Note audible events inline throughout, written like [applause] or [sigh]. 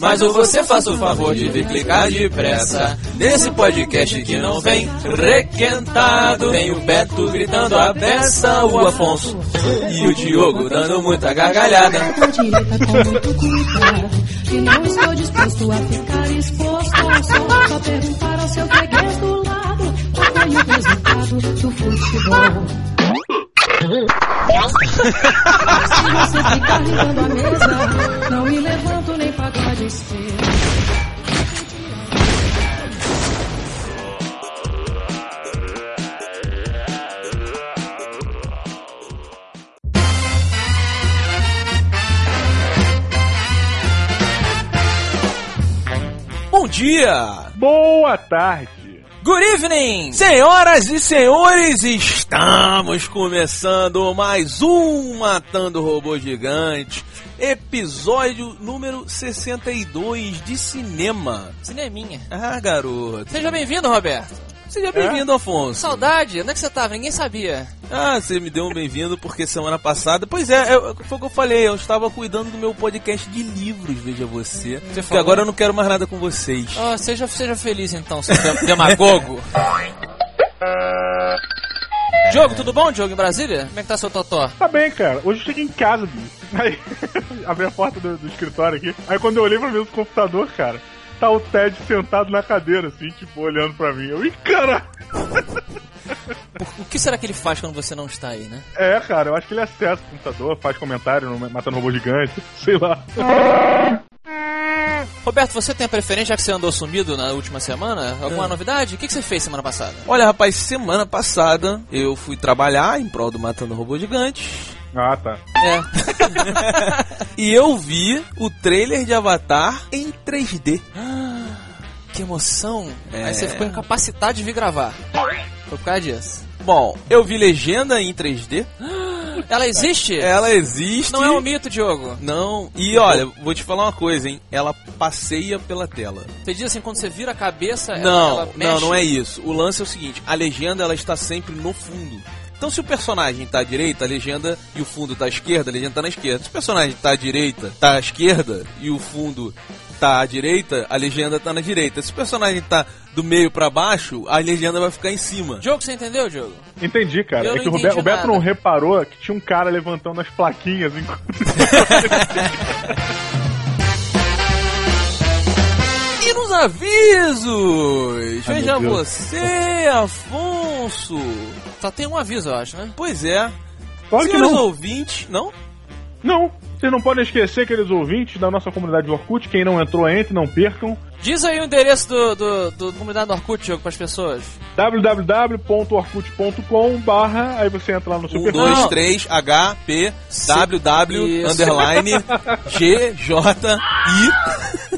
Mas você faça o favor de vir clicar depressa Nesse podcast que não vem requentado. Tem o Beto gritando a beça O Afonso. E o Diogo dando muita gargalhada. Com direita com muito cuidado E não estou disposto a ficar exposto. Só perguntar ao seu freguês do lado Qual foi o do futebol [laughs] Se você ficar ligando a mesa Não me levanto nem pagode estrela Bom dia! Boa tarde. Good evening! Senhoras e senhores, estamos começando mais um Matando Robô Gigante, episódio número 62 de cinema. Cineminha. Ah, garoto. Seja bem-vindo, Roberto. Seja bem-vindo, Afonso. Saudade, onde é que você tava? Ninguém sabia. Ah, você me deu um bem-vindo porque semana passada. Pois é, eu- foi o que eu falei, eu estava cuidando do meu podcast de livros, veja você. Porque falou? agora eu não quero mais nada com vocês. Oh, seja, seja feliz então, seu dem- demagogo. Diogo, tudo bom, Diogo, em Brasília? Como é que tá seu totó? Tá bem, cara. Hoje eu cheguei em casa, bicho. Aí, [laughs] abri a porta do, do escritório aqui. Aí quando eu olhei pra mim do computador, cara, tá o Ted sentado na cadeira, assim, tipo, olhando pra mim. Eu, ih, cara! O que será que ele faz quando você não está aí, né? É, cara, eu acho que ele acessa o computador, faz comentário no Matando Robô Gigante, [laughs] sei lá. Roberto, você tem a preferência, já que você andou sumido na última semana? Alguma novidade? O que que você fez semana passada? Olha, rapaz, semana passada eu fui trabalhar em prol do Matando Robô Gigante. Ah, tá. É. [laughs] E eu vi o trailer de Avatar em 3D. que emoção. É. Aí você ficou incapacitado de vir gravar. Foi por causa disso. Bom, eu vi legenda em 3D. [gasps] Ela existe? Ela existe. Não é um mito, Diogo. Não. E olha, vou te falar uma coisa, hein? Ela passeia pela tela. Você diz assim, quando você vira a cabeça, ela- Não, ela mexe? não, não é isso. O lance é o seguinte: a legenda ela está sempre no fundo. Então, se o personagem tá à direita, a legenda e o fundo tá à esquerda, a legenda tá na esquerda. Se o personagem tá à direita, tá à esquerda e o fundo tá à direita, a legenda tá na direita. Se o personagem tá do meio pra baixo, a legenda vai ficar em cima. Diogo, você entendeu, Diogo? Entendi, cara. Eu é não que o, Roberto, o Beto nada. não reparou que tinha um cara levantando as plaquinhas enquanto. [laughs] E nos avisos! Ai, Veja você, Afonso! Só tem um aviso, eu acho, né? Pois é. Claro que Senhores não. ouvintes, não? Não, vocês não podem esquecer, queridos ouvintes da nossa comunidade de Orkut. Quem não entrou, entre, não percam. Diz aí o endereço do, do, do comunidade do Orkut, Diogo, pras pessoas. www.orkut.com barra, aí você entra lá no 1, Super 2, Não. 3, H, P, W, W, underline, [laughs] G, J, I.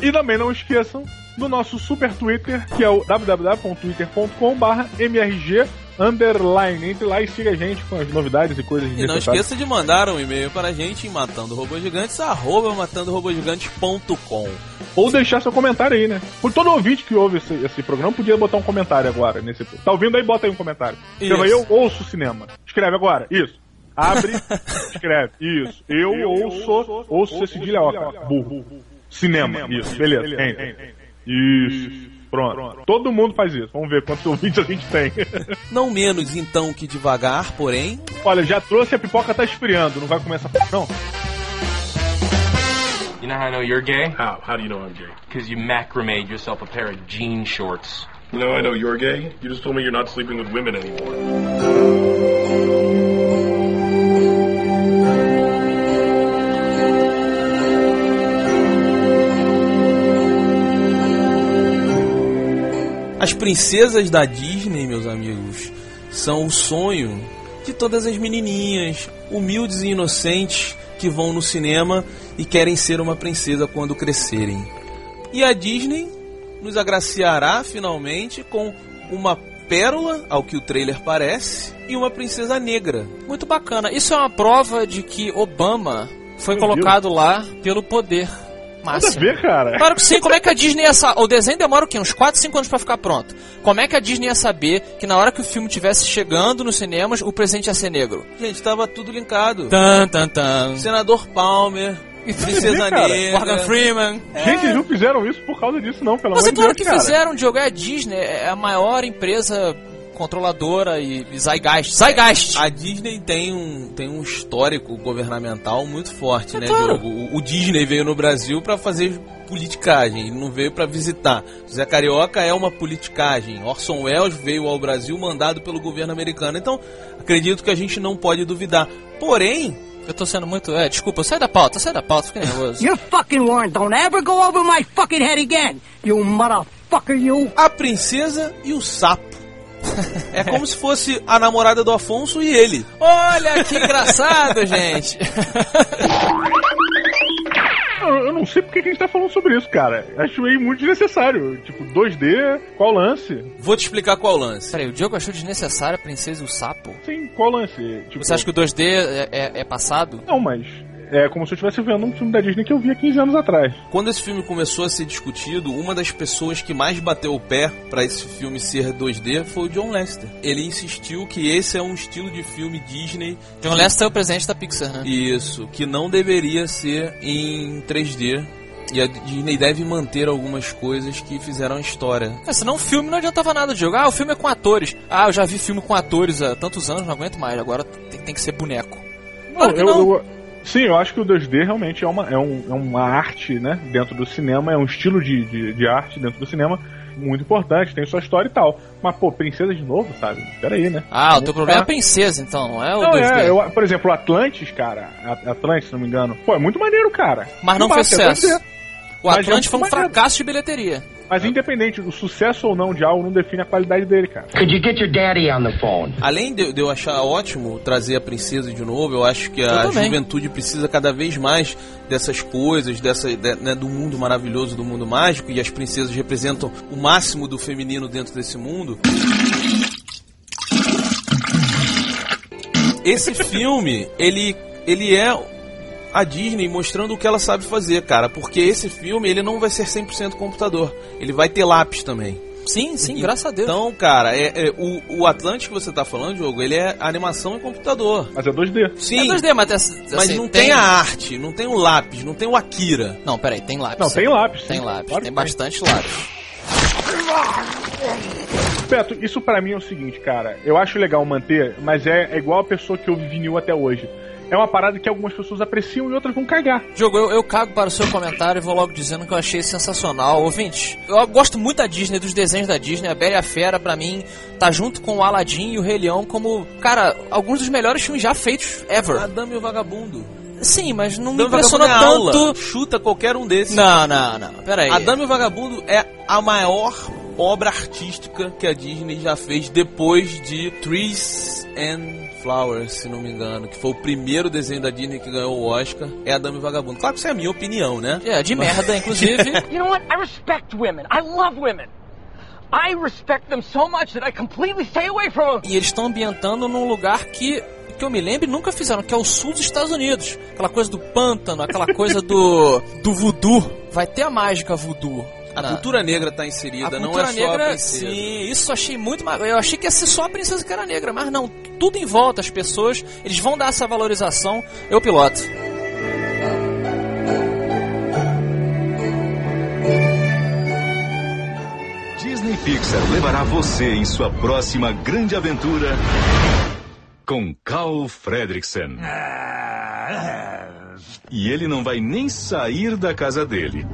E também não esqueçam do nosso super Twitter, que é o www.twitter.com barra MRG underline. Entre lá e siga a gente com as novidades e coisas E não esqueça de mandar um e-mail para a gente em matandorobogigantes, arroba matandorobogigantes.com. Ou deixar seu comentário aí, né? Por todo ouvinte que ouve esse, esse programa, podia botar um comentário agora. nesse Tá ouvindo aí? Bota aí um comentário. Escreva eu ouço cinema. Escreve agora. Isso. Abre, [laughs] escreve. Isso. Eu, ouço, ouço C cedilha ó, burro. Cinema. Isso. Beleza. Entra. Isso. Pronto. Todo mundo faz isso. Vamos ver quantos [laughs] ouvintes a gente tem. Não menos então que devagar, porém. Olha, já trouxe a pipoca tá esfriando. Não vai começar não. You know how I know you're gay? How? How do you know I'm gay? Because you macrameed yourself a pair of jean shorts. You know I know you're gay? You just told me you're not sleeping with women anymore. As princesas da Disney, meus amigos, são o sonho de todas as menininhas, humildes e inocentes, que vão no cinema e querem ser uma princesa quando crescerem. E a Disney nos agraciará finalmente com uma pérola, ao que o trailer parece, e uma princesa negra. Muito bacana. Isso é uma prova de que Obama foi Meu colocado lá pelo poder. Nada a Máximo. ver, cara. Claro que sim, como é que a Disney ia sa... O desenho demora o quê? Uns 4, 5 anos pra ficar pronto. Como é que a Disney ia saber que na hora que o filme estivesse chegando nos cinemas, o presente ia ser negro? Gente, tava tudo linkado. Tan, tan, tan. Senador Palmer, Princesa cara. Negra. Morgan Freeman. Gente, eles não fizeram isso por causa disso, não, pelo Mas amor é de claro Deus, que cara. fizeram, Diogo. É a Disney, é a maior empresa controladora e e Zeitgeist. Zeitgeist! A Disney tem um, tem um histórico governamental muito forte, né, claro. Diogo? O, o Disney veio no Brasil pra fazer politicagem, ele não veio pra visitar. Zé Carioca é uma politicagem. Orson Welles veio ao Brasil mandado pelo governo americano. Então, acredito que a gente não pode duvidar. Porém, Eu tô sendo muito... É, desculpa, sai da pauta, sai da pauta, fica nervoso. You fucking warrant don't ever go over my fucking head again, you motherfucker, you. a princesa e o sapo. É como se fosse a namorada do Afonso e ele. Olha que engraçado, [laughs] gente. Eu, não sei porque que a gente tá falando sobre isso, cara. Acho meio muito desnecessário. Tipo, 2D, qual lance? Vou te explicar qual lance. Peraí, o Diogo achou desnecessário a princesa e o sapo? Sim, qual lance? Tipo, Você acha que o 2D é, é- é passado? Não, mas é como se eu estivesse vendo um filme da Disney que eu vi há 15 anos atrás. Quando esse filme começou a ser discutido, uma das pessoas que mais bateu o pé pra esse filme ser 2D foi o John Lester. Ele insistiu que esse é um estilo de filme Disney. John Lester é o presidente da Pixar, né? Isso, que não deveria ser em 3D. E a Disney deve manter algumas coisas que fizeram a história. É, senão o filme não adiantava nada, Diogo. Ah, o filme é com atores. Ah, eu já vi filme com atores há tantos anos, não aguento mais. Agora tem, tem que ser boneco. Claro que eu, não. eu- sim, eu acho que o 2D realmente é uma, é, um- é uma arte, né? Dentro do cinema, é um estilo de, de, de arte dentro do cinema muito importante, tem sua história e tal. Mas, pô, princesa de novo, sabe? Peraí, né? Ah, o teu problema é a princesa, então, não é o Não, 2D. é, eu, por exemplo, o Atlantis, cara, Atlantis, se não me engano, pô, é muito maneiro, cara. Mas não Massa, fez é sucesso. 2D. O é foi um maneiro. fracasso de bilheteria. Mas independente, o sucesso ou não de algo não define a qualidade dele, cara. Could you get your daddy on the phone? Além de, de eu achar ótimo trazer a princesa de novo, eu acho que a juventude precisa cada vez mais dessas coisas, dessa, de- né, do mundo maravilhoso, do mundo mágico, e as princesas representam o máximo do feminino dentro desse mundo. Esse filme, ele, ele é a Disney mostrando o que ela sabe fazer, cara, porque esse filme ele não vai ser 100% computador, ele vai ter lápis também. Sim, sim, graças a Deus. Então, cara, é, é, o, o Atlântico que você tá falando, Diogo, ele é animação em computador. Mas é 2D. Sim, é 2D, mas, assim, mas não tem... a arte, não tem o lápis, não tem o Akira. Não, peraí, tem lápis. Não, tem lápis. Tem lápis, Claro tem bastante lápis. Beto, isso pra mim é o seguinte, cara. Eu acho legal manter, mas é, é igual a pessoa que ouve vinil até hoje. É uma parada que algumas pessoas apreciam e outras vão cagar. Diogo, eu, eu cago para o seu comentário e vou logo dizendo que eu achei sensacional. Ouvinte, eu gosto muito da Disney, dos desenhos da Disney. A Bela e a Fera, pra mim, tá junto com o Aladdin e o Rei Leão como, cara, alguns dos melhores filmes já feitos ever. A Dama e o Vagabundo. Sim, mas não me Dama e o impressiona é aula. tanto. Chuta qualquer um desses. Não, não, não. Peraí. A Dama e o Vagabundo é a maior obra artística que a Disney já fez depois de Trees and Flowers, se não me engano, que foi o primeiro desenho da Disney que ganhou o Oscar, é a Dama e o Vagabundo. Claro que isso é a minha opinião, né? É, de merda, inclusive. [laughs] You know what? I respect women. I love women. I respect them so much that I completely stay away from them. e eles estão ambientando num lugar que, que eu me lembro nunca fizeram, que é o sul dos Estados Unidos. Aquela coisa do pântano, aquela coisa do, do voodoo. Vai ter a mágica voodoo. A na- cultura negra tá inserida, a não é só a negra, princesa. sim, isso eu achei muito. Eu achei que ia ser só a princesa que era negra, mas não, tudo em volta, as pessoas, eles vão dar essa valorização. Eu piloto. Disney Pixar levará você em sua próxima grande aventura com Carl Fredricksen. E ele não vai nem sair da casa dele.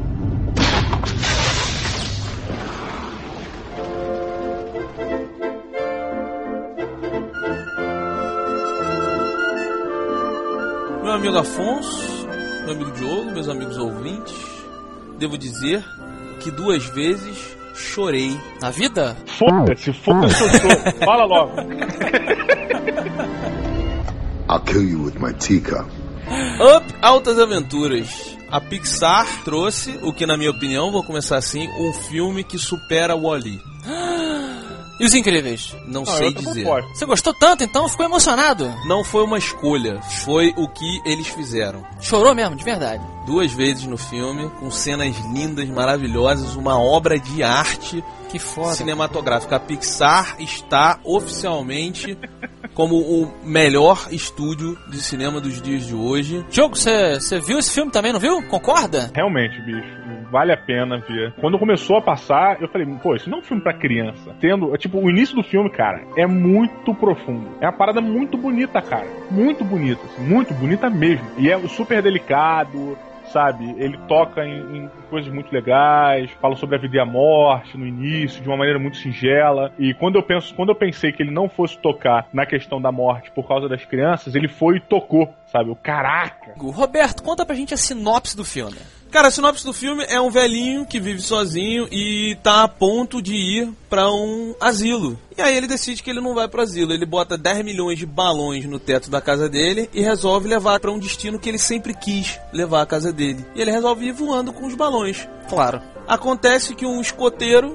Amigo Afonso, meu amigo Diogo, meus amigos ouvintes, devo dizer que duas vezes chorei. Na vida? Foda-se, foda-se, eu sou. Fala logo. I'll kill you with my teacup. Up Altas Aventuras. A Pixar trouxe, o que na minha opinião, vou começar assim, um filme que supera o Wall-E. E os incríveis? Não Ah, sei dizer. Você gostou tanto, então ficou emocionado. Não foi uma escolha, foi o que eles fizeram. Chorou mesmo, de verdade. Duas vezes no filme, com cenas lindas, maravilhosas, uma obra de arte Que foda. cinematográfica. A Pixar está oficialmente como o melhor estúdio de cinema dos dias de hoje. Diogo, você viu esse filme também, não viu? Concorda? Realmente, bicho, vale a pena ver. Quando começou a passar, eu falei, pô, isso não é um filme pra criança. Tendo, tipo, o início do filme, cara, é muito profundo. É uma parada muito bonita, cara. Muito bonita, assim, muito bonita mesmo. E é super delicado. Sabe, ele toca em, em coisas muito legais, fala sobre a vida e a morte no início, de uma maneira muito singela. E quando eu penso, quando eu pensei que ele não fosse tocar na questão da morte por causa das crianças, ele foi e tocou, sabe? O caraca. Roberto, conta pra gente a sinopse do filme. Cara, a sinopse do filme é um velhinho que vive sozinho e tá a ponto de ir pra um asilo. E aí ele decide que ele não vai pro asilo. Ele bota 10 milhões de balões no teto da casa dele e resolve levar pra um destino que ele sempre quis levar a casa dele. E ele resolve ir voando com os balões. Claro. Acontece que um escoteiro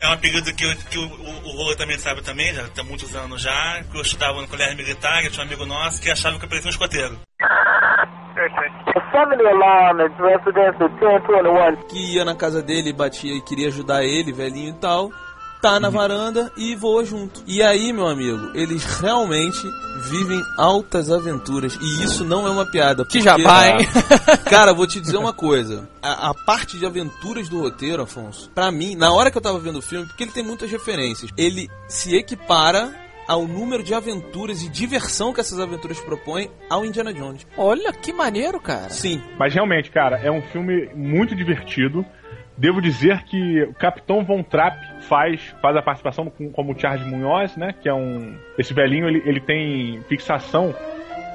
É um apelido que, o- que o, o, o Rolo também sabe também, já tem muitos anos já, que eu estudava no colégio militar, eu tinha um amigo nosso que achava que eu parecia um escoteiro. que ia na casa dele, e batia e queria ajudar ele, velhinho e tal, tá na varanda e voa junto. E aí, meu amigo, eles realmente vivem altas aventuras. E isso não é uma piada. Que porque- jabá, hein? [laughs] [laughs] Cara, vou te dizer uma coisa. A, a parte de aventuras do roteiro, Afonso, pra mim, na hora que eu tava vendo o filme, porque ele tem muitas referências, ele se equipara ao número de aventuras e diversão que essas aventuras propõem ao Indiana Jones. Olha que maneiro, cara. Sim. Mas realmente, cara, é um filme muito divertido. Devo dizer que o Capitão Von Trapp faz, faz a participação com- como Charles Munhoz, né? Que é um. Esse velhinho ele, ele tem fixação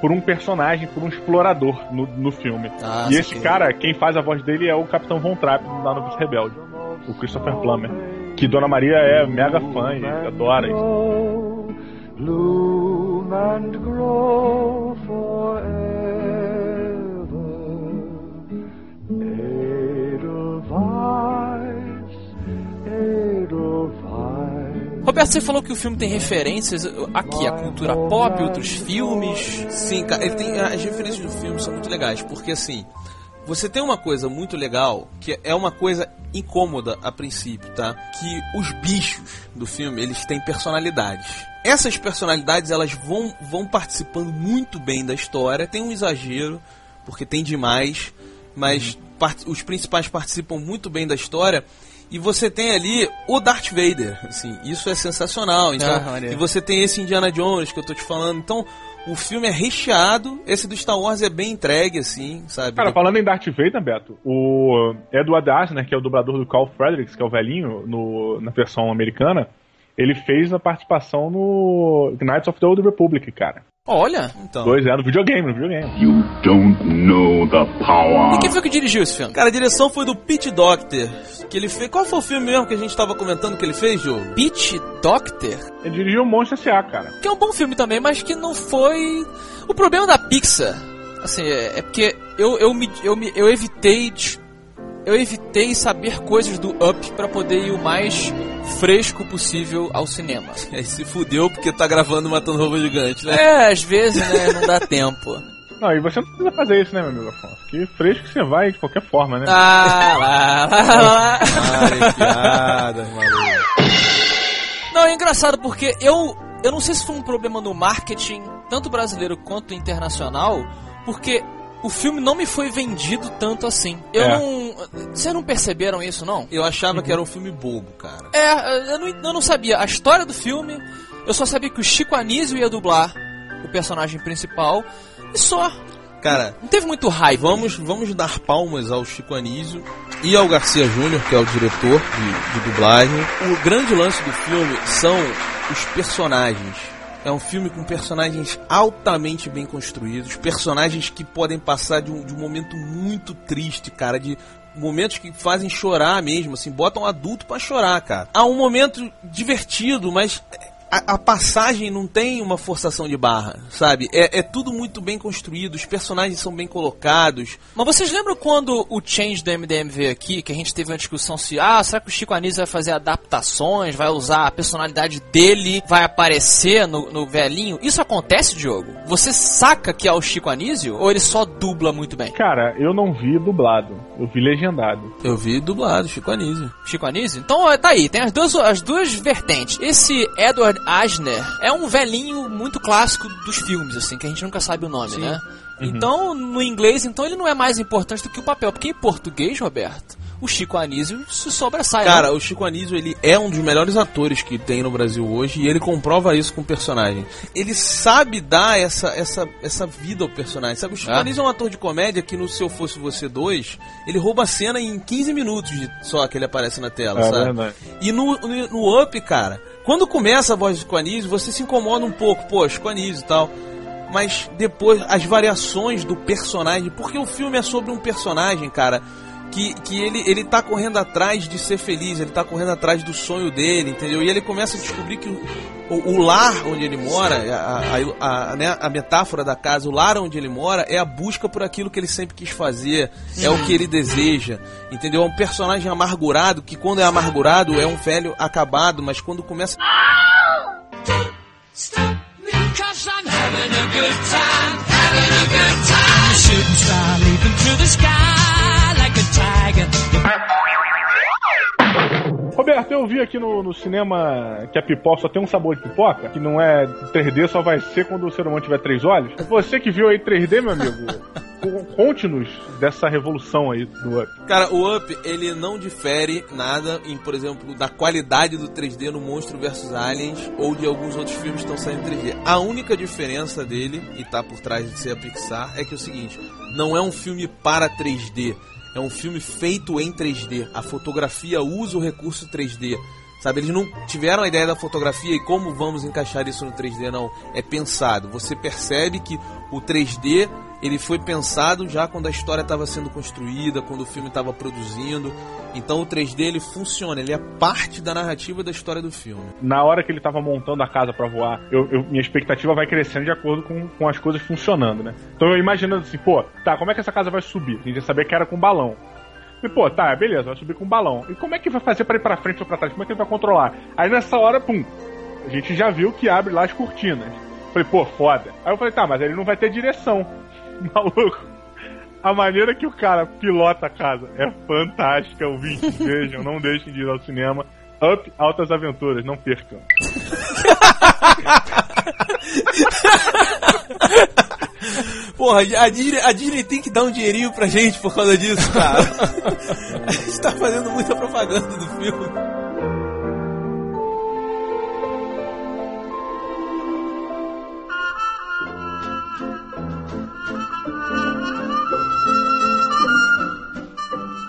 por um personagem, por um explorador no, no filme. Ah, e esse saquei. cara, quem faz a voz dele é o Capitão Von Trapp lá no Vice Rebelde, o Christopher Plummer. Que Dona Maria é mega fã e adora isso. bloom and grow forever. Roberto, você falou que o filme tem referências aqui, a cultura pop, outros filmes. Sim, cara, ele tem, as referências do filme são muito legais, porque assim, você tem uma coisa muito legal, que é uma coisa incômoda a princípio, tá? Que os bichos do filme, eles têm personalidades. Essas personalidades, elas vão, vão participando muito bem da história, tem um exagero, porque tem demais, mas part- os principais participam muito bem da história. E você tem ali o Darth Vader, assim, isso é sensacional. Então, Ah, e você tem esse Indiana Jones que eu tô te falando. Então, o filme é recheado, esse do Star Wars é bem entregue, assim, sabe? Cara, falando em Darth Vader, Beto, o Edward Asner, que é o dublador do Carl Fredericks, que é o velhinho no, na versão americana, ele fez a participação no Knights of the Old Republic, cara. Olha. Então. Dois, é, no videogame, no videogame. You don't know the power. E quem foi que dirigiu esse filme? Cara, a direção foi do Pete Docter, que ele fez... Qual foi o filme mesmo que a gente tava comentando que ele fez, Joe? Pete Doctor? Ele dirigiu o Monstro S.A., cara. Que é um bom filme também, mas que não foi... O problema da Pixar, assim, é, é porque eu, eu, me, eu, me, eu evitei... de- Eu evitei saber coisas do Up pra poder ir o mais fresco possível ao cinema. [laughs] Aí se fudeu porque tá gravando Matando Roubo Gigante, né? É, às vezes, né, não dá tempo. Não, e você não precisa fazer isso, né, meu amigo Afonso? Que fresco você vai de qualquer forma, né? Ah, lá, lá, lá. Ai. Não, é engraçado porque eu, eu não sei se foi um problema no marketing, tanto brasileiro quanto internacional, porque o filme não me foi vendido tanto assim. Eu É. não. Vocês não perceberam isso, não? Eu achava que era um filme bobo, cara. É, eu não, eu não sabia. A história do filme, eu só sabia que o Chico Anísio ia dublar o personagem principal, e só. Cara, Não teve muito raiva. vamos, vamos dar palmas ao Chico Anísio e ao Garcia Júnior, que é o diretor de, de dublagem. O grande lance do filme são os personagens. É um filme com personagens altamente bem construídos, personagens que podem passar de um, de um momento muito triste, cara, de momentos que fazem chorar mesmo, assim, botam adulto pra chorar, cara. Há um momento divertido, mas a, a passagem não tem uma forçação de barra, sabe? É, é tudo muito bem construído, os personagens são bem colocados. Mas vocês lembram quando o Change do MDM veio aqui, que a gente teve uma discussão se, ah, será que o Chico Anísio vai fazer adaptações, vai usar a personalidade dele, vai aparecer no, no velhinho? Isso acontece, Diogo? Você saca que é o Chico Anísio ou ele só dubla muito bem? Cara, eu não vi dublado, eu vi legendado. Eu vi dublado, Chico Anísio. Chico Anísio? Então, ó, tá aí, tem as duas, as duas vertentes. Esse Edward Asner é um velhinho muito clássico dos filmes, assim, que a gente nunca sabe o nome, Sim. né? Uhum. Então, no inglês, então ele não é mais importante do que o papel, porque em português, Roberto, o Chico Anísio se sobressai. Cara, né? o Chico Anísio, ele é um dos melhores atores que tem no Brasil hoje e ele comprova isso com o personagem. Ele sabe dar essa, essa, essa vida ao personagem, sabe? O Chico É. Anísio é um ator de comédia que no Se Eu Fosse Você 2, ele rouba a cena em 15 minutos só que ele aparece na tela, É sabe? verdade. E no, no, no Up, cara, quando começa a voz do Anísio, você se incomoda um pouco, pô, Chico Anísio e tal. Mas depois, as variações do personagem, porque o filme é sobre um personagem, cara, que, que ele, ele tá correndo atrás de ser feliz, ele tá correndo atrás do sonho dele, entendeu? E ele começa a descobrir que o, o, o lar onde ele mora, a, a, a, né, a metáfora da casa, o lar onde ele mora, é a busca por aquilo que ele sempre quis fazer, é o que ele deseja, entendeu? É um personagem amargurado, que quando é amargurado é um velho acabado, mas quando começa. Shooting star leaping through the sky. Roberto, eu vi aqui no, no cinema que a pipoca só tem um sabor de pipoca, que não é 3D, só vai ser quando o ser humano tiver três olhos. Você que viu aí 3D, meu amigo, [laughs] co- conte-nos dessa revolução aí do Up. Cara, o Up, ele não difere nada em, por exemplo, da qualidade do 3D no Monstro vs Aliens ou de alguns outros filmes que estão saindo em 3D. A única diferença dele, e tá por trás de ser a Pixar, é que é o seguinte, não é um filme para 3D, é um filme feito em 3D. A fotografia usa o recurso 3D. Sabe, eles não tiveram a ideia da fotografia e como vamos encaixar isso no 3D, não. É pensado. Você percebe que o 3D ele foi pensado já quando a história estava sendo construída, quando o filme estava produzindo. Então o 3D ele funciona, ele é parte da narrativa da história do filme. Na hora que ele tava montando a casa pra voar, eu, eu- minha expectativa vai crescendo de acordo com, com as coisas funcionando, né? Então eu imaginando assim, pô, tá, como é que essa casa vai subir? A gente saber que era com balão. E, pô, tá, beleza, vai subir com balão. E como é que vai fazer pra ir pra frente ou pra trás? Como é que ele vai controlar? Aí nessa hora, pum, a gente já viu que abre lá as cortinas. Falei, pô, foda. Aí eu falei, tá, mas ele não vai ter direção. [laughs] Maluco. A maneira que o cara pilota a casa é fantástica, ouvintes. Vejam, não deixem de ir ao cinema. Up, altas aventuras, não percam. [laughs] Porra, a Disney, a Disney tem que dar um dinheirinho pra gente por causa disso, cara. [laughs] a gente tá fazendo muita propaganda do filme.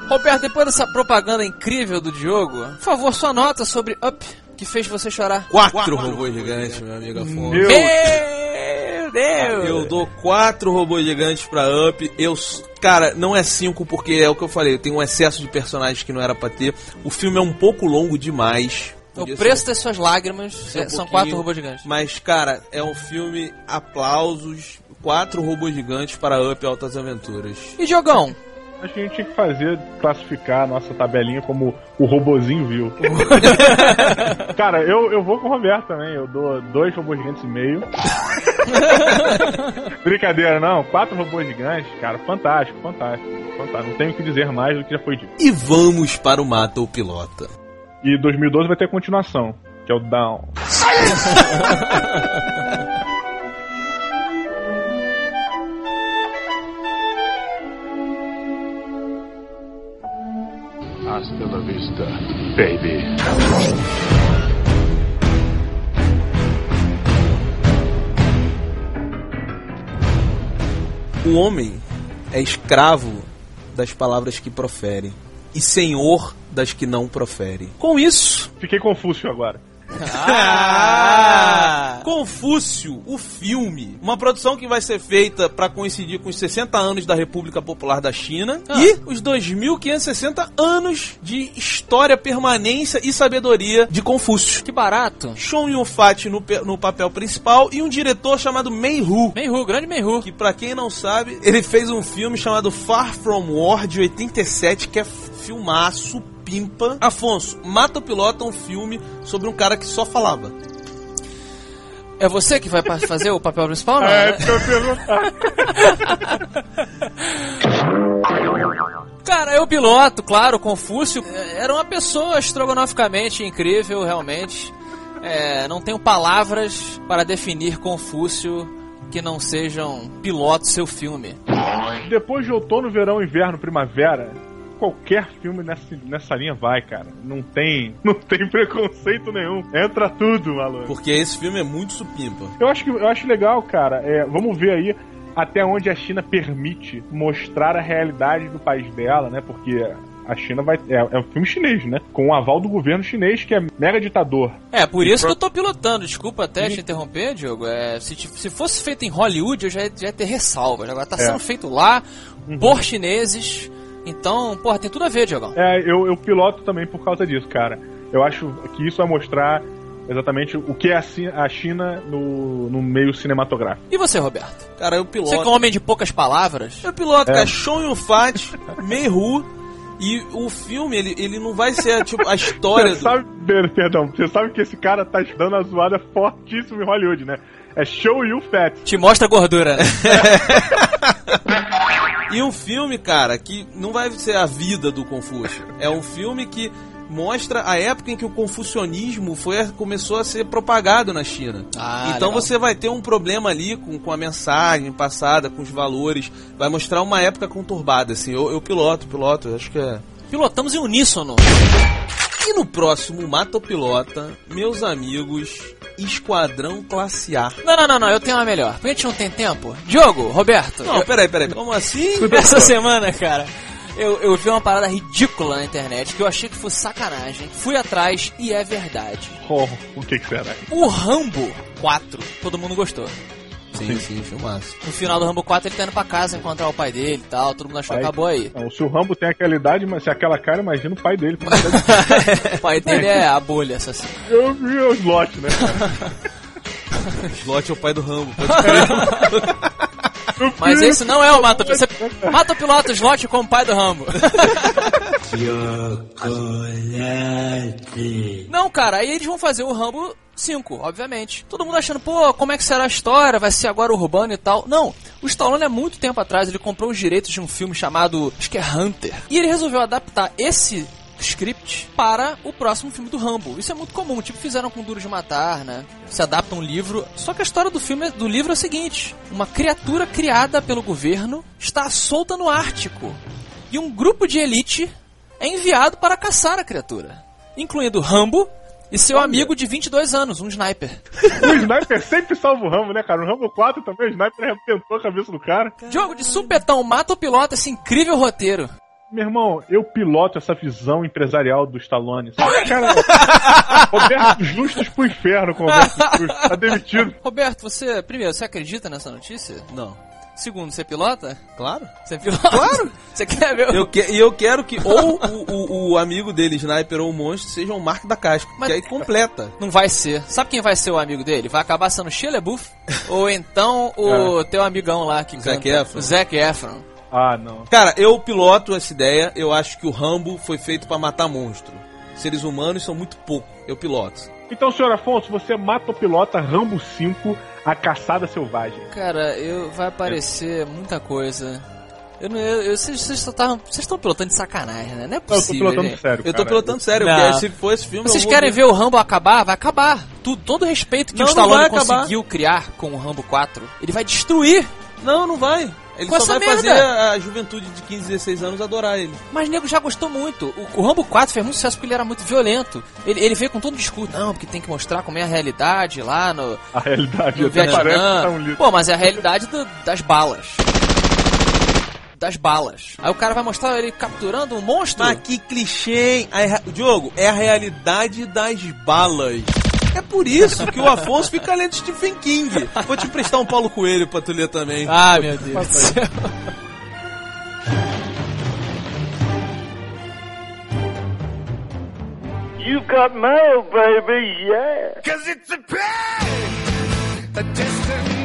Roberto, depois dessa propaganda incrível do Diogo, por favor, sua nota sobre Up, que fez você chorar. Quatro robôs gigantes, meu amigo Afonso. Meu Deus! Eu dou quatro robôs gigantes pra Up. Eu, cara, não é cinco porque é o que eu falei. Tem um excesso de personagens que não era pra ter. O filme é um pouco longo demais. O preço ser- das suas lágrimas é- um são quatro robôs gigantes. Mas, cara, é um filme aplausos. Quatro robôs gigantes para Up Altas Aventuras. E Diogão? Acho que a gente tinha que fazer, classificar a nossa tabelinha como o robozinho viu. [laughs] Cara, eu, eu vou com o Roberto também. Eu dou dois robôs gigantes e meio. [laughs] Brincadeira, não. Quatro robôs gigantes, cara, fantástico, fantástico, fantástico. Não tenho o que dizer mais do que já foi dito. E vamos para o Mata ou Pilota. E 2012 vai ter continuação, que é o Down. [laughs] Hasta la vista, baby. O homem é escravo das palavras que profere e senhor das que não profere. Com isso, Fiquei confuso agora. [laughs] [laughs] Ah! Confúcio, o filme. Uma produção que vai ser feita para coincidir com os 60 anos da República Popular da China Ah. e os 2.560 anos de história, permanência e sabedoria de Confúcio. Que barato. Chong Yun-fat no, pe- no papel principal e um diretor chamado Mei Hu. Mei Hu, grande Mei Hu. Que pra quem não sabe, ele fez um filme chamado Far From War de 87, que é filmaço, pimpa. Afonso, Mata o Piloto é um filme sobre um cara que só falava. É você que vai fazer o papel principal, não? É, né? que eu perguntar. [laughs] Cara, eu piloto, claro, Confúcio é, era uma pessoa estrogonoficamente incrível, realmente. É, não tenho palavras para definir Confúcio que não sejam piloto seu filme. Depois de outono, verão, inverno, primavera, qualquer filme nessa, nessa linha vai, cara. Não tem, [laughs] não tem preconceito nenhum. Entra tudo, maluco. Porque esse filme é muito supimpa. Eu acho que eu acho legal, cara. É, vamos ver aí até onde a China permite mostrar a realidade do país dela, né? Porque a China vai é, é um filme chinês, né? Com o aval do governo chinês que é mega ditador. É, por isso que eu tô pilotando. Desculpa até te interromper, Diogo. É, se, se fosse feito em Hollywood, eu já ia, já ia ter ressalvas. Agora tá É. sendo feito lá, por chineses. Então, porra, tem tudo a ver, Diogão. É, eu, eu piloto também por causa disso, cara. Eu acho que isso vai mostrar exatamente o que é a China no, no meio cinematográfico. E você, Roberto? Cara, eu piloto. Você que é um homem de poucas palavras. Eu piloto, É. cara, Chong Yun-fat, [laughs] Mei Hu. E o filme, ele, ele não vai ser tipo a história Você do... sabe, perdão, você sabe que esse cara tá dando a zoada fortíssimo em Hollywood, né? É show you fat. Te mostra a gordura? [laughs] E um filme, cara, que não vai ser a vida do Confúcio. É um filme que mostra a época em que o confucionismo foi, começou a ser propagado na China. Ah, então legal. você vai ter um problema ali com, com a mensagem passada, com os valores. Vai mostrar uma época conturbada, assim. Eu, eu piloto, piloto, acho que é. Pilotamos em uníssono. E no próximo Mata ou Pilota, meus amigos, Esquadrão Classe A. Não, não, não, não, eu tenho uma melhor. Porque a gente não tem tempo. Diogo, Roberto. Não, eu- peraí, peraí. Como assim? Essa semana, cara, eu, eu vi uma parada ridícula na internet que eu achei que fosse sacanagem. Fui atrás e é verdade. Oh, o que que será? O Rambo 4, todo mundo gostou. Sim, sim, filmaço. No final do Rambo 4 ele tá indo pra casa encontrar o pai dele e tal, todo mundo achou que Pai. acabou aí. Não, se o Rambo tem aquela idade, mas se aquela cara, imagina o pai dele. [laughs] O pai dele é a bolha assassina. Eu vi o slot, né? [laughs] Slot é o pai do Rambo. pode crer. Mas esse não é o Mata Piloto. Você mata o piloto slot como pai do Rambo. [laughs] Não, cara, aí eles vão fazer o Rambo 5, obviamente. Todo mundo achando, pô, como é que será a história? Vai ser agora urbano e tal. Não, o Stallone há muito tempo atrás ele comprou os direitos de um filme chamado, acho que é Hunter. E ele resolveu adaptar esse script para o próximo filme do Rambo. Isso é muito comum, tipo fizeram com Duro de Matar, né? Se adapta um livro. Só que a história do filme, do livro é o seguinte: uma criatura criada pelo governo está solta no Ártico e um grupo de elite é enviado para caçar a criatura, incluindo Rambo e seu amigo de 22 anos, um sniper. [laughs] O sniper sempre salva o Rambo, né, cara? O Rambo 4 também, o sniper arrebentou a cabeça do cara. Jogo de supetão, mata o piloto, esse incrível roteiro. Meu irmão, eu piloto essa visão empresarial do Stallone. [laughs] Cara? Roberto Justus pro inferno com o Roberto Justus. Tá demitido. [laughs] Roberto, você, primeiro, você acredita nessa notícia? Não. Segundo, você pilota? Claro. Você pilota? Claro. [laughs] Você quer ver? o- Eu que, e eu quero que ou o, o, o amigo dele, Sniper ou o monstro, seja o Mark da Casca. Mas- Que aí completa. Não vai ser. Sabe quem vai ser o amigo dele? Vai acabar sendo Shia LaBeouf [laughs] ou então o teu amigão lá que Zac canta. Efron. O Zac Efron. Ah, não. Cara, eu piloto essa ideia. Eu acho que o Rambo foi feito pra matar monstro. Seres humanos são muito pouco. Eu piloto. Então, senhor Afonso, você mata o pilota Rambo 5, a caçada selvagem. Cara, eu, vai aparecer muita coisa. Eu não, eu, eu- vocês, estão pilotando de sacanagem, né? Não é Não, eu tô possível. pilotando gente. sério. Eu tô cara. pilotando sério, Não. porque se for esse filme. Vocês querem ver o Rambo acabar? Vai acabar. Tudo, todo o respeito que Não, o Stallone conseguiu criar com o Rambo 4, ele vai destruir. Não, não vai. Ele Com só essa vai merda. fazer a juventude de 15, 16 anos adorar ele. Mas o nego já gostou muito. O, o Rambo 4 fez muito sucesso porque ele era muito violento. Ele, ele veio com todo o discurso. Não, porque tem que mostrar como é a realidade lá no, A realidade no que tá Vietnã. um livro. Pô, mas é a realidade do- das balas. Das balas. Aí o cara vai mostrar ele capturando um monstro. Mas que clichê, hein? Diogo, é a realidade das balas. É por isso que o Afonso fica lendo Stephen King. Vou te emprestar um Paulo Coelho pra tu ler também. Ah, meu Deus do céu. You got mail, baby, yeah. Cause it's a pain, a destiny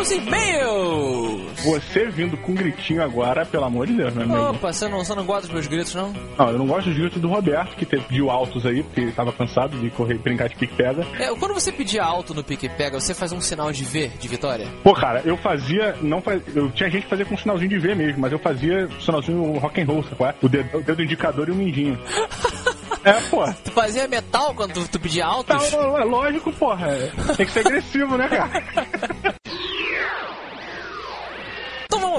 Nos e-mails! Você vindo com gritinho agora, pelo amor de Deus, meu amigo. Opa, você não, você não gosta dos meus gritos, não? Não, eu não gosto dos gritos do Roberto, que pediu altos aí, porque ele tava cansado de correr brincar de pique-pega. É, quando você pedir alto no pique pega, você faz um sinal de V, de vitória? Pô, cara, eu fazia. não faz, Eu tinha gente que fazia com um sinalzinho de V mesmo, mas eu fazia sinalzinho rock and roll, sabe? qual é? O dedo, o dedo indicador e o mindinho. [laughs] É, pô. Tu fazia metal quando tu, tu pedia altos? Não, é lógico, porra. Tem que ser agressivo, né, cara? [laughs]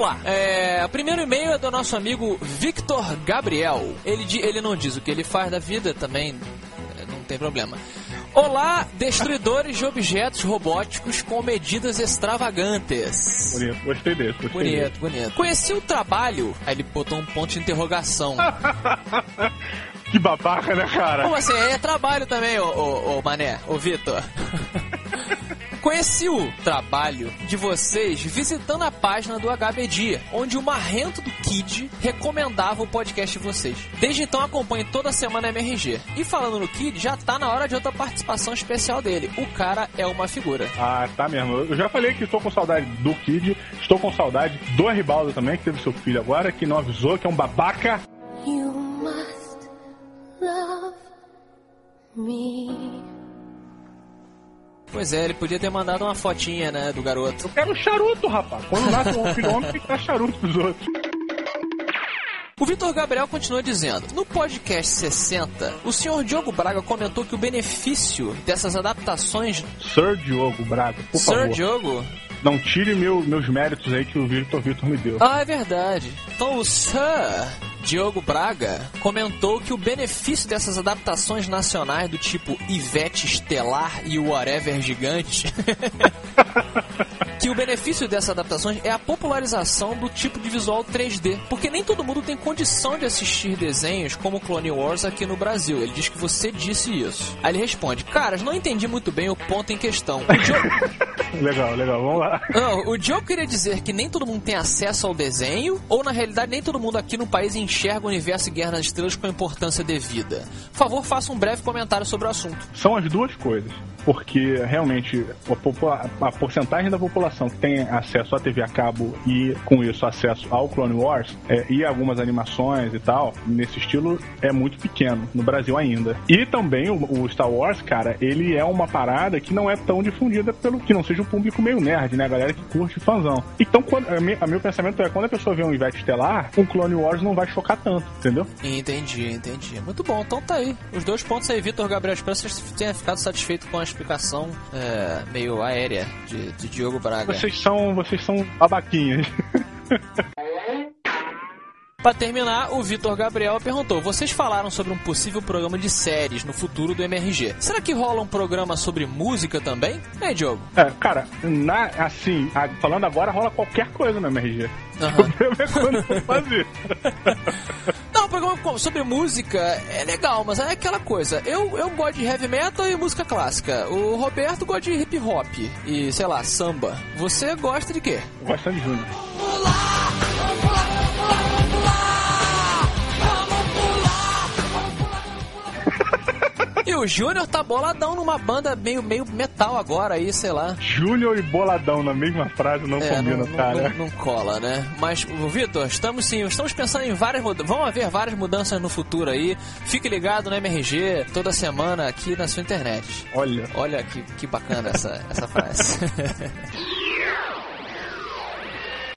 vamos lá. É, o primeiro e-mail é do nosso amigo Victor Gabriel. Ele, ele não diz o que ele faz da vida, também é, não tem problema. Olá, destruidores de objetos robóticos com medidas extravagantes. Bonito, gostei desse. Gostei Bonito, bonito. Conheci o trabalho. Aí ele botou um ponto de interrogação. desse. [laughs] Que babaca, né, cara? Como assim? É trabalho também, ô, ô, ô Mané, ô Vitor. [laughs] Conheci o trabalho de vocês visitando a página do HBD, onde o Marrento do Kid recomendava o podcast de vocês. Desde então acompanho toda semana a MRG. E falando no Kid, já tá na hora de outra participação especial dele. O cara é uma figura. Ah, tá mesmo. Eu já falei que estou com saudade do Kid, estou com saudade do Ribaldo também, que teve seu filho agora, que não avisou, que é um babaca. You must love me. Pois é, ele podia ter mandado uma fotinha, né, do garoto. Eu quero charuto, rapaz. Quando nasce um filho homem, tem que dar charuto pros outros. O Vitor Gabriel continua dizendo: No podcast 60, o senhor Diogo Braga comentou que o benefício dessas adaptações. Sir Diogo Braga, por Sir favor. Diogo? Não tire meu- meus méritos aí que o Victor Victor me deu. Ah, é verdade. Então o Sir Diogo Braga comentou que o benefício dessas adaptações nacionais do tipo Ivete Estelar e o Whatever Gigante. [laughs] [laughs] que o benefício dessas adaptações é a popularização do tipo de visual 3D. Porque nem todo mundo tem condição de assistir desenhos como Clone Wars aqui no Brasil. Ele diz que você disse isso. Aí ele responde: Caras, não entendi muito bem o ponto em questão. [laughs] Legal, legal, vamos lá. Não, o Joe queria dizer que nem todo mundo tem acesso ao desenho, ou na realidade nem todo mundo aqui no país enxerga o universo e Guerra nas Estrelas com a importância devida. Por favor, faça um breve comentário sobre o assunto. São as duas coisas. Porque realmente a, a porcentagem da população que tem acesso à TV a cabo e com isso acesso ao Clone Wars é, e algumas animações e tal, nesse estilo é muito pequeno no Brasil ainda. E também o, o Star Wars, cara, ele é uma parada que não é tão difundida pelo que não seja o público meio nerd, né? A galera que curte fãzão. Então, quando, a, a meu pensamento é quando a pessoa vê um Ivete Estelar, um Clone Wars não vai chocar tanto, entendeu? Entendi, entendi. Muito bom, então tá aí. Os dois pontos aí, Vitor Gabriel. Espero que você tenha ficado satisfeito com a explicação é, meio aérea de, de Diogo Braga. Vocês são, vocês são babaquinhas. Pra terminar, o Vitor Gabriel perguntou: Vocês falaram sobre um possível programa de séries no futuro do MRG. Será que rola um programa sobre música também? É, Diogo. É, cara, na, assim, a- falando agora, rola qualquer coisa no MRG. O Aham. problema é quando fazer. Programa sobre música é legal, mas é aquela coisa. Eu, eu gosto de heavy metal e música clássica. O Roberto gosta de hip hop e, sei lá, samba. Você gosta de quê? Gostando de Júnior. E o Júnior tá boladão numa banda meio, meio metal agora aí, sei lá. Júnior e boladão na mesma frase não É, combina, não, não- cara. não- não cola, né? Mas, Vitor, estamos sim, estamos pensando em várias mudanças. Vão haver várias mudanças no futuro aí. Fique ligado no MRG toda semana aqui na sua internet. Olha. Olha que, que bacana essa, essa frase. [laughs]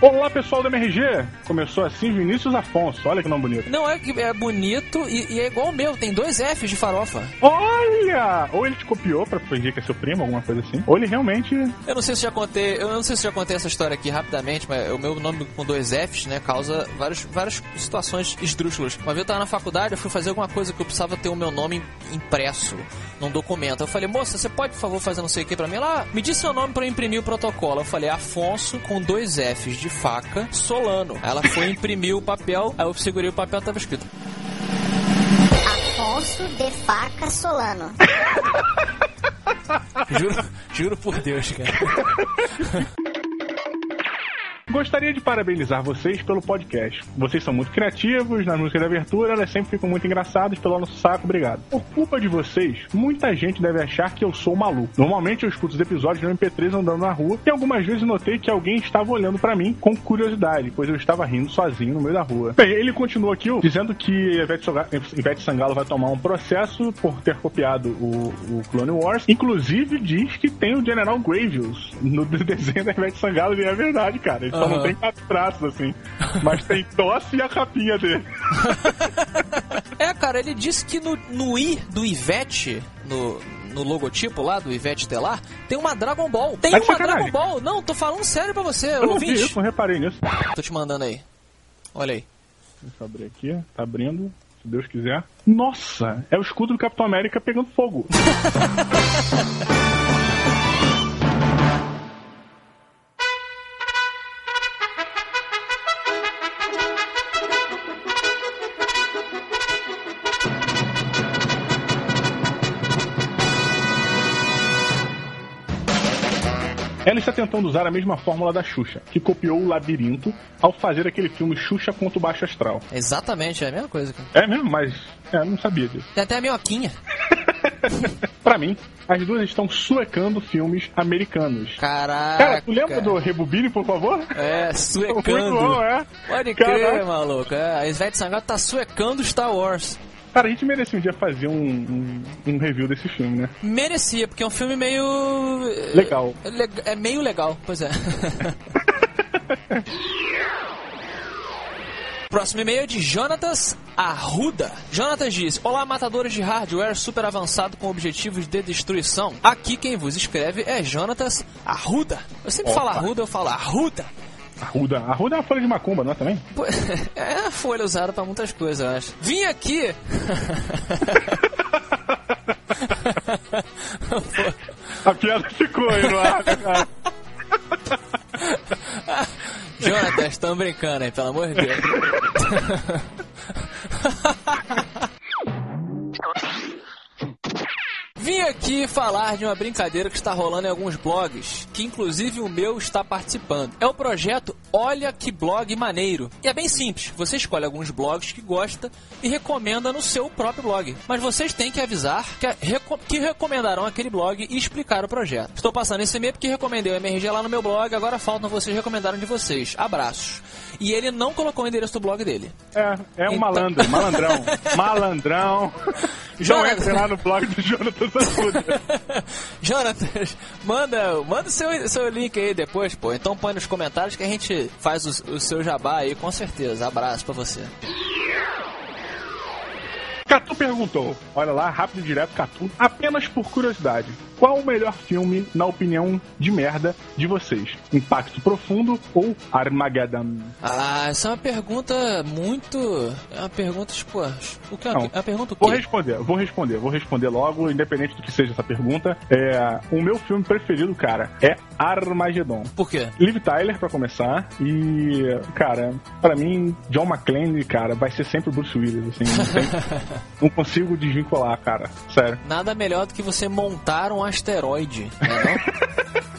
Olá, pessoal do MRG! Começou assim Vinícius Afonso. Olha que nome bonito. Não é que é bonito e, e é igual o meu, tem dois Fs de farofa. Olha! Ou ele te copiou pra fingir que é seu primo, alguma coisa assim. Ou ele realmente. Eu não sei se já contei, eu não sei se já contei essa história aqui rapidamente, mas o meu nome com dois Fs, né, causa vários, várias situações esdrúxulas. Uma vez eu tava na faculdade, eu fui fazer alguma coisa que eu precisava ter o meu nome impresso num documento. Eu falei, moça, você pode, por favor, fazer não sei o que pra mim? Lá, me diz seu nome pra eu imprimir o protocolo. Eu falei, Afonso com dois Fs de faca, Solano. Ela foi imprimir o papel, aí eu segurei o papel tava escrito. Afonso de Faca Solano. [laughs] Juro, juro por Deus, cara. [laughs] Gostaria de parabenizar vocês pelo podcast. Vocês são muito criativos, na música de abertura elas sempre ficam muito engraçadas pelo nosso saco, obrigado. Por culpa de vocês, muita gente deve achar que eu sou maluco. Normalmente eu escuto os episódios no MP3 andando na rua e algumas vezes notei que alguém estava olhando pra mim com curiosidade, pois eu estava rindo sozinho no meio da rua. Bem, ele continua aqui dizendo que Ivete, Sangalo vai tomar um processo por ter copiado o, o Clone Wars. Inclusive diz que tem o General Gravius no [laughs] desenho da Ivete Sangalo e é verdade, cara. Ele não tem quatro traços assim. Mas tem [laughs] tosse e a capinha dele. [laughs] É, cara, ele disse que no, no I do Ivete, no, no logotipo lá do Ivete Telar, tem uma Dragon Ball. Tem Tá uma sacanagem. Dragon Ball. Não, tô falando sério pra você, Eu não vi ouvinte. isso, não reparei nisso. Tô te mandando aí. Olha aí. Deixa eu abrir aqui, tá abrindo, se Deus quiser. Nossa, é o escudo do Capitão América pegando fogo. [laughs] Ela está tentando usar a mesma fórmula da Xuxa, que copiou o labirinto ao fazer aquele filme Xuxa contra o Baixo Astral. Exatamente, é a mesma coisa, cara. É mesmo? Mas é, não sabia disso. Tem até a minhoquinha. [laughs] Pra mim, as duas estão suecando filmes americanos. Caraca. Cara, tu lembra do Rebobine, por favor? É, [laughs] suecando. Muito bom, é. Pode Caraca. crer, maluco. É, a Ivete Sangalo tá suecando Star Wars. Cara, a gente merecia um dia fazer um, um, um review desse filme, né? Merecia, porque é um filme meio... Legal. É, le- é meio legal, pois é. [laughs] Próximo e-mail é de Jonatas Arruda. Jonatas diz: Olá, matadores de hardware super avançado com objetivos de destruição. Aqui quem vos escreve é Jonatas Arruda. Eu sempre Opa. falo Arruda, eu falo Arruda. Arruda. Arruda é uma folha de macumba, não é também? [laughs] É folha usada pra muitas coisas, eu acho. Vim aqui. A piada ficou aí no ar, cara. Jonatas, estão brincando aí, pelo amor de Deus. [laughs] Vim aqui falar de uma brincadeira que está rolando em alguns blogs, que inclusive o meu está participando. É o projeto Olha que Blog Maneiro. E é bem simples, você escolhe alguns blogs que gosta e recomenda no seu próprio blog. Mas vocês têm que avisar que, reco- que recomendarão aquele blog e explicar o projeto. Estou passando esse e-mail porque recomendei o MRG lá no meu blog, agora faltam vocês recomendarem de vocês. Abraços. E ele não colocou o endereço do blog dele. É, é um Então- malandro, malandrão. [laughs] Malandrão. Jonathan. entre lá no blog do Jonathan Arruda. [laughs] Jonatas, manda, manda seu, seu link aí depois, pô. Então põe nos comentários que a gente faz o, o seu jabá aí, com certeza. Abraço pra você. Catu perguntou, olha lá, rápido e direto, Catu, apenas por curiosidade, qual o melhor filme, na opinião de merda, de vocês? Impacto Profundo ou Armageddon? Ah, essa é uma pergunta muito. É uma pergunta, tipo. O que é Não. uma, é pergunta o Vou quê? responder, vou responder, vou responder logo, independente do que seja essa pergunta. É, o meu filme preferido, cara, é Armageddon. Por quê? Liv Tyler, pra começar, e, cara, pra mim, John McClane, cara, vai ser sempre o Bruce Willis, assim, não, tem- [laughs] não consigo desvincular, cara, sério. Nada melhor do que você montar um asteroide, né? [laughs]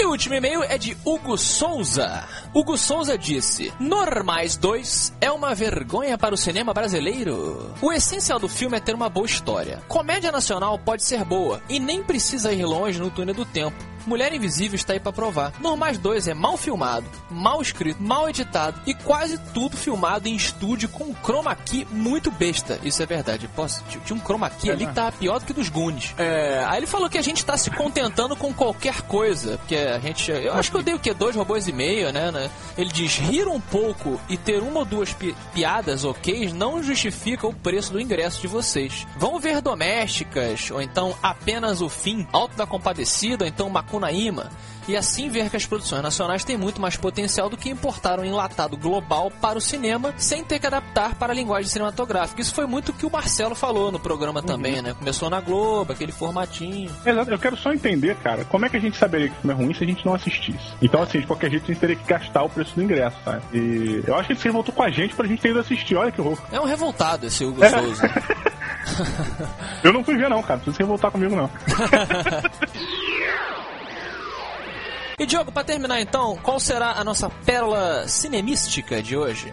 E o último e-mail é de Hugo Souza. Hugo Souza disse: Normais 2 é uma vergonha para o cinema brasileiro. O essencial do filme é ter uma boa história. Comédia nacional pode ser boa e nem precisa ir longe no túnel do tempo. Mulher Invisível está aí pra provar. Normais 2 é mal filmado, mal escrito, mal editado e quase tudo filmado em estúdio com um chroma key muito besta. Isso é verdade. Posso, tinha um chroma key ali que tava pior do que dos Goonies. É, aí ele falou que a gente tá se contentando com qualquer coisa, porque a gente, eu acho que eu dei o que dois robôs e meio, né, né? Ele diz rir um pouco e ter uma ou duas pi- piadas ok não justifica o preço do ingresso de vocês. Vão ver domésticas ou então apenas o fim, Alto da Compadecida, ou então Macunaíma e assim ver que as produções nacionais têm muito mais potencial do que importar um enlatado global para o cinema sem ter que adaptar para a linguagem cinematográfica. Isso foi muito o que o Marcelo falou no programa também, né? Começou na Globo, aquele formatinho. Exato, eu quero só entender, cara, como é que a gente saberia que o filme é ruim se a gente não assistisse? Então, assim, de qualquer jeito, a gente teria que gastar o preço do ingresso, sabe? E eu acho que ele se revoltou com a gente pra gente ter ido assistir, olha que horror. É um revoltado esse Hugo É. Souza. [laughs] Eu não fui ver, não, cara, não precisa se revoltar comigo, não. [laughs] E Diogo, pra terminar então, qual será a nossa pérola cinemística de hoje?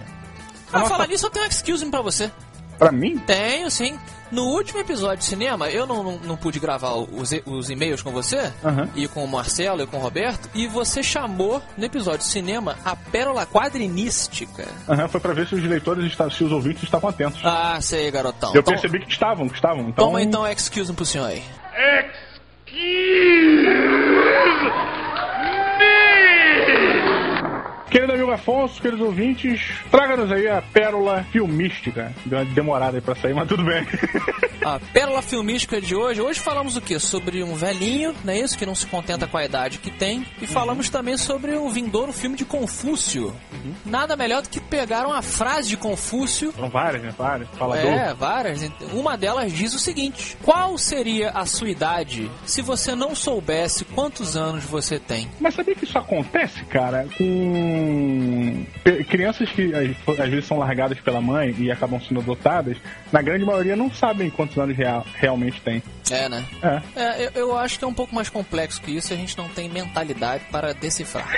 Ah, Nossa. falar nisso, eu tenho um excuse pra você. Pra mim? Tenho, sim. No último episódio de cinema, eu não, não, não pude gravar os, e- os e-mails com você, Aham. e com o Marcelo e com o Roberto, e você chamou no episódio de cinema a pérola quadrinística. Aham, foi pra ver se os leitores, estavam, se os ouvintes estavam atentos. Ah, sei, garotão. eu Então, percebi que estavam, que estavam. Então... Toma então excuse pro senhor aí. Querido amigo Afonso, queridos ouvintes, traga-nos aí a pérola filmística. Deu uma demorada aí pra sair, mas tudo bem. A pérola filmística de hoje. Hoje falamos o quê? Sobre um velhinho, não é isso? Que não se contenta com a idade que tem. E falamos também sobre o vindouro filme de Confúcio. Nada melhor do que pegar uma frase de Confúcio. São várias, né? Várias. Falador. É, várias. Uma delas diz o seguinte: Qual seria a sua idade se você não soubesse quantos anos você tem? Mas sabia que isso acontece, cara, com crianças que às às vezes são largadas pela mãe e acabam sendo adotadas, na grande maioria não sabem quantos anos real- realmente tem. É, né? É. É, eu, eu acho que é um pouco mais complexo que isso e a gente não tem mentalidade para decifrar. [laughs]